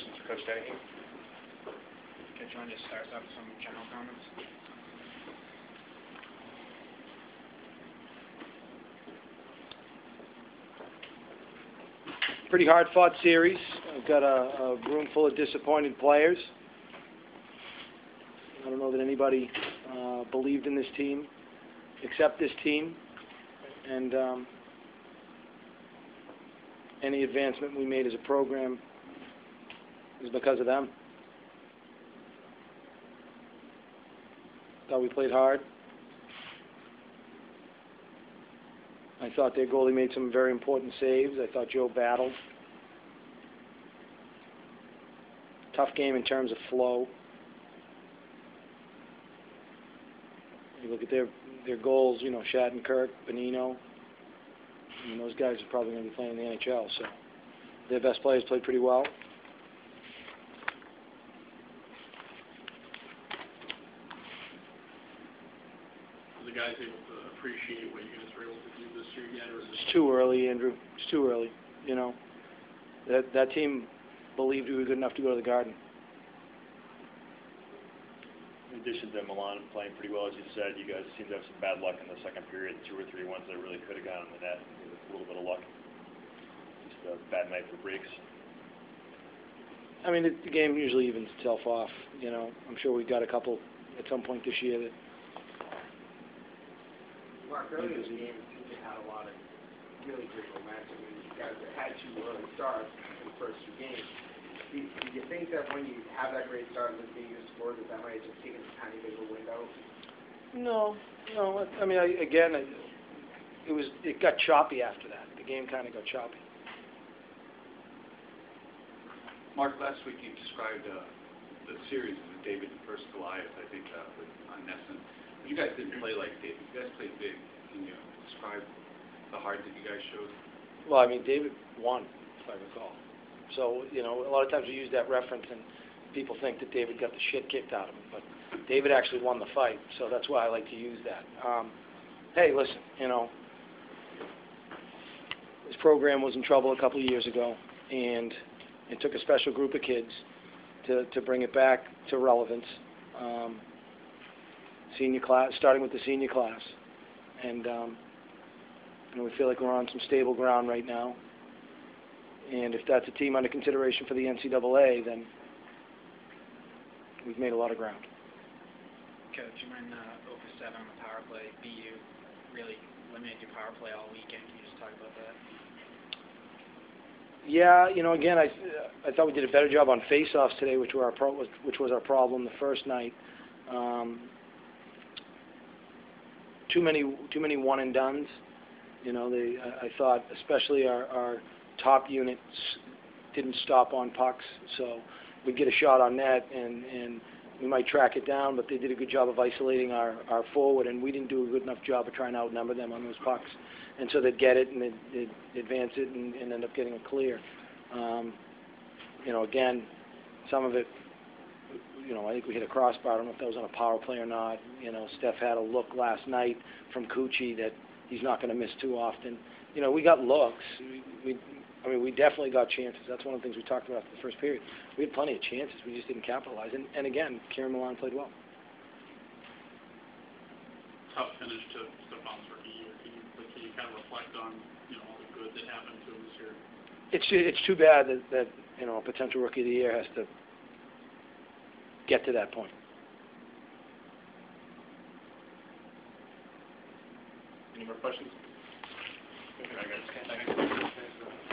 questions for Coach Dennehy? Okay, John, just start off with some general comments. Pretty hard-fought series. I've got a, a room full of disappointed players. I don't know that anybody uh, believed in this team, except this team, and um, any advancement we made as a program is because of them. Thought we played hard. I thought their goalie made some very important saves. I thought Joe battled. Tough game in terms of flow. You look at their their goals, you know, Shattenkirk, Bonino. I mean, those guys are probably going to be playing in the NHL. So their best players played pretty well. Guys able to appreciate what you guys were able to do this year yet, or is It's too early, Andrew. It's too early. You know, that that team believed we were good enough to go to the Garden. In addition to Millan playing pretty well, as you said, you guys seem to have some bad luck in the second period, two or three ones that really could have gone in the net, with a little bit of luck. Just a bad night for breaks. I mean, the, the game usually evens itself off. You know, I'm sure we got a couple at some point this year that Mark, early in the game, to a lot of really great momentum, and you guys had two early starts in the first two games. Do, you think that when you have that great start and then you score, that that might have just taken a tiny bit of a window? No, no. I mean, I, again, I, it was it got choppy after that. The game kind of got choppy. Mark, last week you described uh, the series as David versus Goliath, I think, uh, with, on Nesson. You guys didn't play like David. You guys played big. Can you describe the heart that you guys showed? Well, I mean, David won, if I recall. So, you know, a lot of times we use that reference and people think that David got the shit kicked out of him, but David actually won the fight, so that's why I like to use that. Um, hey, listen, you know, this program was in trouble a couple of years ago, and it took a special group of kids to, to bring it back to relevance. Um, senior class, starting with the senior class, and um, know, we feel like we're on some stable ground right now. And if that's a team under consideration for the NCAA, then we've made a lot of ground. Coach, you went uh, 0 for 7 on the power play. BU really limited your power play all weekend. Can you just talk about that? Yeah, you know, again, I I thought we did a better job on face-offs today, which were our pro- which was our problem the first night. Um, too many too many one and dones. You know, they I, I thought especially our our top units didn't stop on pucks, so we'd get a shot on net and and we might track it down, but they did a good job of isolating our our forward, and we didn't do a good enough job of trying to outnumber them on those pucks. And so they'd get it and they'd, they'd advance it and, and end up getting a clear. Um, you know, again, some of it, you know, I think we hit a crossbar. I don't know if that was on a power play or not. You know, Steph had a look last night from Cucci that he's not going to miss too often. You know, we got looks. We, we, I mean, we definitely got chances. That's one of the things we talked about in the first period. We had plenty of chances. We just didn't capitalize. And, and again, Kieran Millan played well. Tough finish to Stefan's rookie year. Can you, like, can you kind of reflect on, you know, all the good that happened to him this year? It's it's too bad that, that you know a potential rookie of the year has to get to that point. Any more questions? I guess.